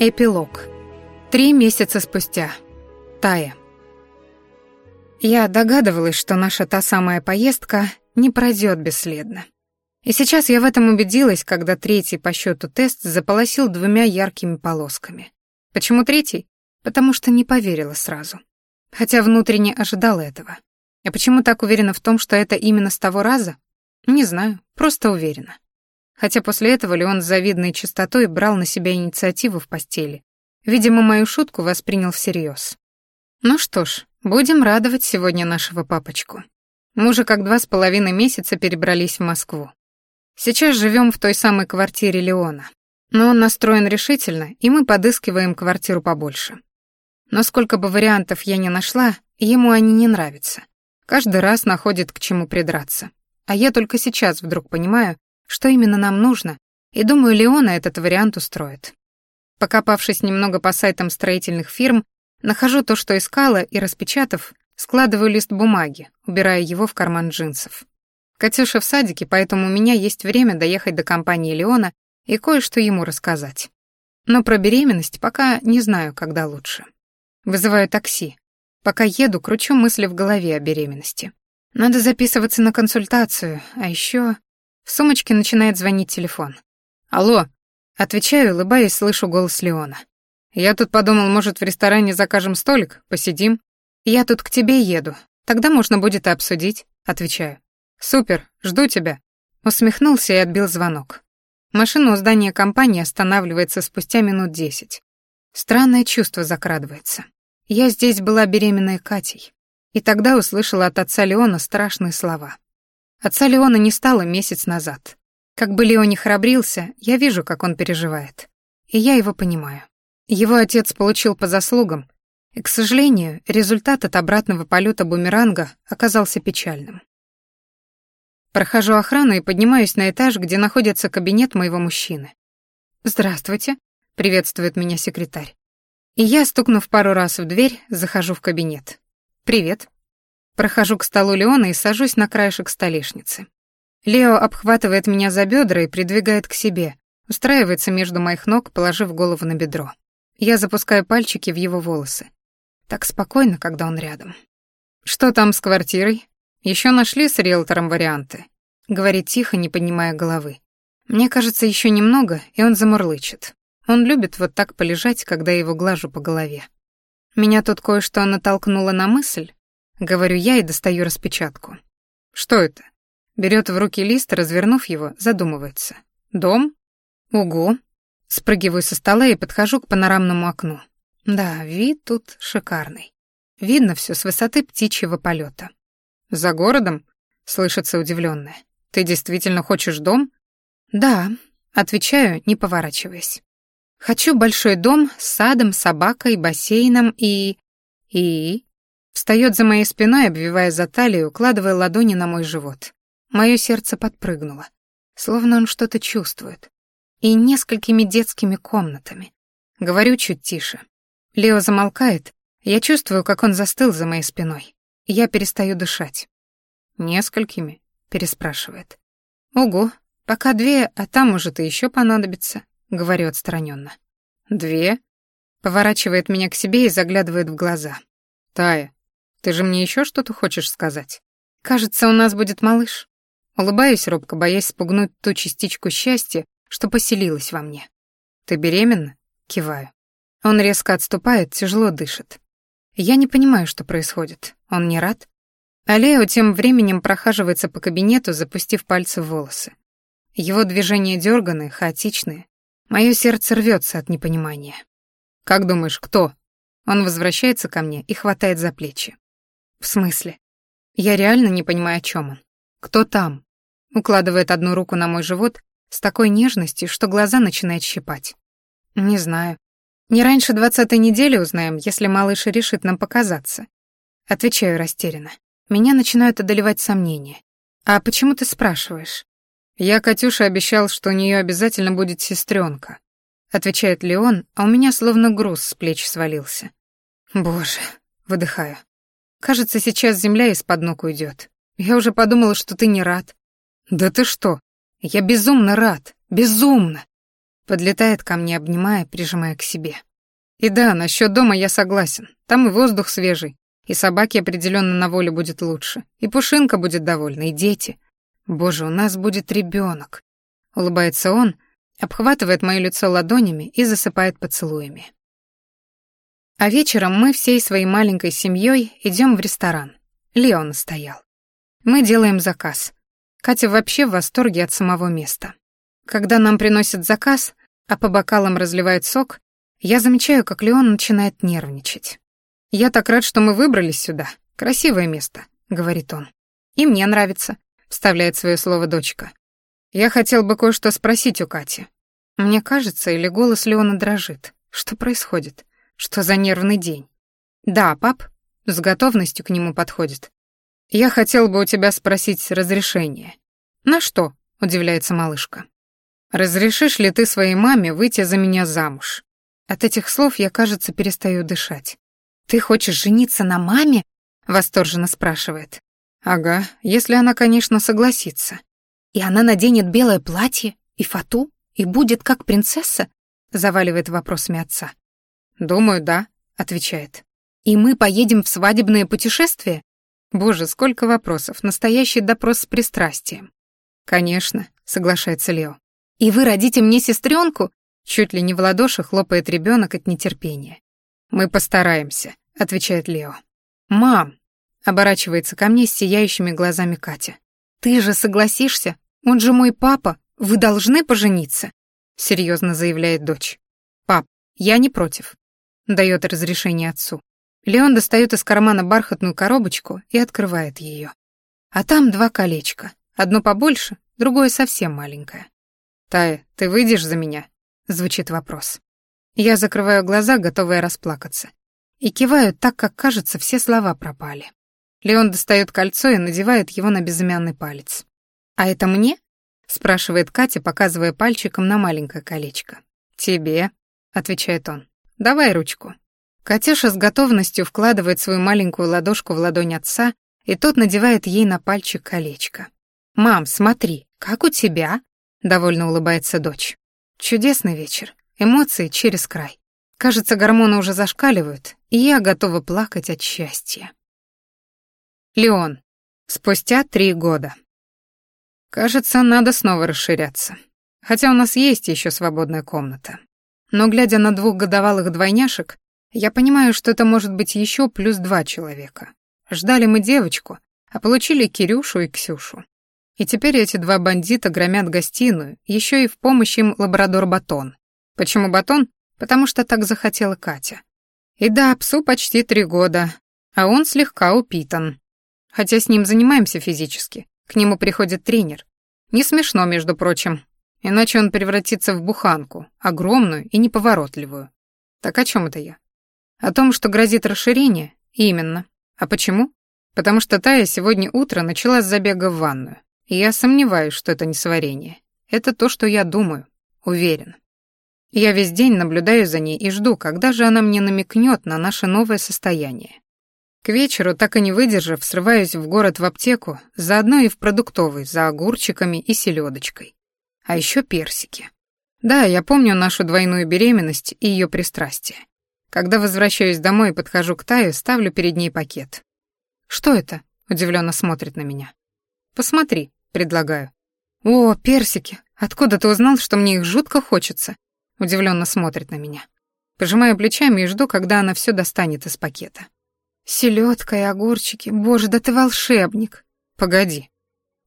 Эпилог. Три месяца спустя. Тая. Я догадывалась, что наша та самая поездка не пройдет бесследно. И сейчас я в этом убедилась, когда третий по счету тест заполосил двумя яркими полосками. Почему третий? Потому что не поверила сразу. Хотя внутренне ожидала этого. А почему так уверена в том, что это именно с того раза? Не знаю, просто уверена. Хотя после этого Леон с завидной чистотой брал на себя инициативу в постели. Видимо, мою шутку воспринял всерьез. Ну что ж, будем радовать сегодня нашего папочку. Мы уже как два с половиной месяца перебрались в Москву. Сейчас живем в той самой квартире Леона. Но он настроен решительно, и мы подыскиваем квартиру побольше. Но сколько бы вариантов я ни нашла, ему они не нравятся. Каждый раз находит к чему придраться. А я только сейчас вдруг понимаю, что именно нам нужно, и думаю, Леона этот вариант устроит. Покопавшись немного по сайтам строительных фирм, нахожу то, что искала, и, распечатав, складываю лист бумаги, убирая его в карман джинсов. Катюша в садике, поэтому у меня есть время доехать до компании Леона и кое-что ему рассказать. Но про беременность пока не знаю, когда лучше. Вызываю такси. Пока еду, кручу мысли в голове о беременности. Надо записываться на консультацию, а еще в сумочке начинает звонить телефон. «Алло!» Отвечаю, улыбаясь, слышу голос Леона. «Я тут подумал, может, в ресторане закажем столик, посидим?» «Я тут к тебе еду. Тогда можно будет и обсудить», — отвечаю. «Супер, жду тебя». Усмехнулся и отбил звонок. Машина у здания компании останавливается спустя минут десять. Странное чувство закрадывается. Я здесь была беременной Катей. И тогда услышала от отца Леона страшные слова. Отца Леона не стало месяц назад. Как бы Леон не храбрился, я вижу, как он переживает. И я его понимаю. Его отец получил по заслугам, и, к сожалению, результат от обратного полета бумеранга оказался печальным. Прохожу охрану и поднимаюсь на этаж, где находится кабинет моего мужчины. «Здравствуйте», — приветствует меня секретарь. И я, стукнув пару раз в дверь, захожу в кабинет. «Привет», Прохожу к столу Леона и сажусь на краешек столешницы. Лео обхватывает меня за бедра и придвигает к себе, устраивается между моих ног, положив голову на бедро. Я запускаю пальчики в его волосы. Так спокойно, когда он рядом. «Что там с квартирой? Еще нашли с риэлтором варианты?» Говорит тихо, не поднимая головы. Мне кажется, еще немного, и он замурлычет. Он любит вот так полежать, когда я его глажу по голове. Меня тут кое-что натолкнуло на мысль, Говорю я и достаю распечатку. Что это? Берет в руки лист, развернув его, задумывается. Дом? Угу. Спрыгиваю со стола и подхожу к панорамному окну. Да, вид тут шикарный. Видно все с высоты птичьего полета. За городом? Слышится удивленная. Ты действительно хочешь дом? Да, отвечаю, не поворачиваясь. Хочу большой дом с садом, собакой, бассейном и... И... Встает за моей спиной, обвивая за талию, укладывая ладони на мой живот. Мое сердце подпрыгнуло, словно он что-то чувствует. И несколькими детскими комнатами. Говорю чуть тише. Лео замолкает, я чувствую, как он застыл за моей спиной. Я перестаю дышать. «Несколькими?» — переспрашивает. «Ого, пока две, а там, может, и еще понадобится», — говорю отстраненно. «Две?» — поворачивает меня к себе и заглядывает в глаза. «Тая, ты же мне еще что-то хочешь сказать? Кажется, у нас будет малыш. Улыбаюсь робко, боясь спугнуть ту частичку счастья, что поселилась во мне. Ты беременна? Киваю. Он резко отступает, тяжело дышит. Я не понимаю, что происходит. Он не рад? А тем временем прохаживается по кабинету, запустив пальцы в волосы. Его движения дерганые, хаотичные. Мое сердце рвется от непонимания. «Как думаешь, кто?» Он возвращается ко мне и хватает за плечи. «В смысле?» Я реально не понимаю, о чем он. «Кто там?» Укладывает одну руку на мой живот с такой нежностью, что глаза начинают щипать. «Не знаю. Не раньше двадцатой недели узнаем, если малыш решит нам показаться». Отвечаю растерянно. Меня начинают одолевать сомнения. «А почему ты спрашиваешь?» «Я Катюше обещал, что у нее обязательно будет сестренка», отвечает Леон, а у меня словно груз с плеч свалился. «Боже», — выдыхаю. Кажется, сейчас земля из-под ног уйдет. Я уже подумала, что ты не рад. Да ты что? Я безумно рад. Безумно. Подлетает ко мне, обнимая, прижимая к себе. И да, насчет дома я согласен. Там и воздух свежий, и собаке определенно на воле будет лучше, и Пушинка будет довольна, и дети. Боже, у нас будет ребенок. Улыбается он, обхватывает мое лицо ладонями и засыпает поцелуями. А вечером мы всей своей маленькой семьей идем в ресторан. Леон стоял. Мы делаем заказ. Катя вообще в восторге от самого места. Когда нам приносят заказ, а по бокалам разливают сок, я замечаю, как Леон начинает нервничать. «Я так рад, что мы выбрались сюда. Красивое место», — говорит он. «И мне нравится», — вставляет свое слово дочка. «Я хотел бы кое-что спросить у Кати. Мне кажется, или голос Леона дрожит. Что происходит? Что за нервный день?» «Да, пап», — с готовностью к нему подходит. «Я хотел бы у тебя спросить разрешение». «На что?» — удивляется малышка. «Разрешишь ли ты своей маме выйти за меня замуж?» От этих слов я, кажется, перестаю дышать. «Ты хочешь жениться на маме?» — восторженно спрашивает. «Ага, если она, конечно, согласится». «И она наденет белое платье и фату и будет как принцесса?» — заваливает вопросами отца. «Думаю, да», — отвечает. «И мы поедем в свадебное путешествие?» Боже, сколько вопросов, настоящий допрос с пристрастием. «Конечно», — соглашается Лео. «И вы родите мне сестренку?» Чуть ли не в ладоши хлопает ребенок от нетерпения. «Мы постараемся», — отвечает Лео. «Мам!» — оборачивается ко мне с сияющими глазами Катя. «Ты же согласишься? Он же мой папа. Вы должны пожениться», — серьезно заявляет дочь. «Пап, я не против», — дает разрешение отцу. Леон достает из кармана бархатную коробочку и открывает ее. А там два колечка. Одно побольше, другое совсем маленькое. «Тая, ты выйдешь за меня?» — звучит вопрос. Я закрываю глаза, готовая расплакаться. И киваю так, как кажется, все слова пропали. Леон достает кольцо и надевает его на безымянный палец. «А это мне?» — спрашивает Катя, показывая пальчиком на маленькое колечко. «Тебе», — отвечает он. «Давай ручку». Катюша с готовностью вкладывает свою маленькую ладошку в ладонь отца, и тот надевает ей на пальчик колечко. «Мам, смотри, как у тебя?» довольно улыбается дочь. Чудесный вечер. Эмоции через край. Кажется, гормоны уже зашкаливают, и я готова плакать от счастья. Леон. Спустя три года. Кажется, надо снова расширяться. Хотя у нас есть еще свободная комната. Но глядя на двух годовалых двойняшек, я понимаю, что это может быть еще плюс два человека. Ждали мы девочку, а получили Кирюшу и Ксюшу. И теперь эти два бандита громят гостиную, еще и в помощь им лабрадор Батон. Почему Батон? Потому что так захотела Катя. И да, псу почти три года, а он слегка упитан. Хотя с ним занимаемся физически. К нему приходит тренер. Не смешно, между прочим. Иначе он превратится в буханку, огромную и неповоротливую. Так о чем это я? О том, что грозит расширение? Именно. А почему? Потому что Тая сегодня утро начала с забега в ванную. И я сомневаюсь, что это не сварение. Это то, что я думаю. Уверен. Я весь день наблюдаю за ней и жду, когда же она мне намекнет на наше новое состояние. К вечеру, так и не выдержав, срываюсь в город в аптеку, заодно и в продуктовый, за огурчиками и селедочкой. А еще персики. Да, я помню нашу двойную беременность и ее пристрастие. Когда возвращаюсь домой и подхожу к Тае, ставлю перед ней пакет. «Что это?» — удивленно смотрит на меня. «Посмотри», предлагаю. «О, персики! Откуда ты узнал, что мне их жутко хочется?» Удивленно смотрит на меня. Пожимаю плечами и жду, когда она все достанет из пакета. Селедка и огурчики. Боже, да ты волшебник. Погоди.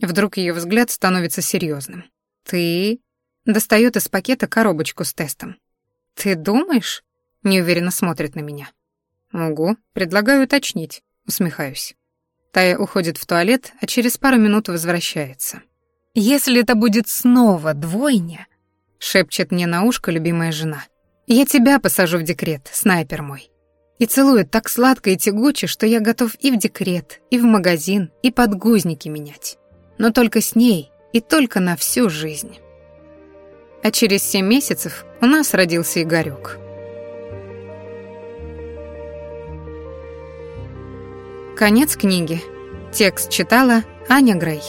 Вдруг ее взгляд становится серьезным. Ты достает из пакета коробочку с тестом. Ты думаешь? Неуверенно смотрит на меня. Угу, предлагаю уточнить. Усмехаюсь. Тая уходит в туалет, а через пару минут возвращается. «Если это будет снова двойня», — шепчет мне на ушко любимая жена, «я тебя посажу в декрет, снайпер мой». И целует так сладко и тягуче, что я готов и в декрет, и в магазин, и подгузники менять. Но только с ней и только на всю жизнь. А через семь месяцев у нас родился Игорёк. Конец книги. Текст читала Аня Грей.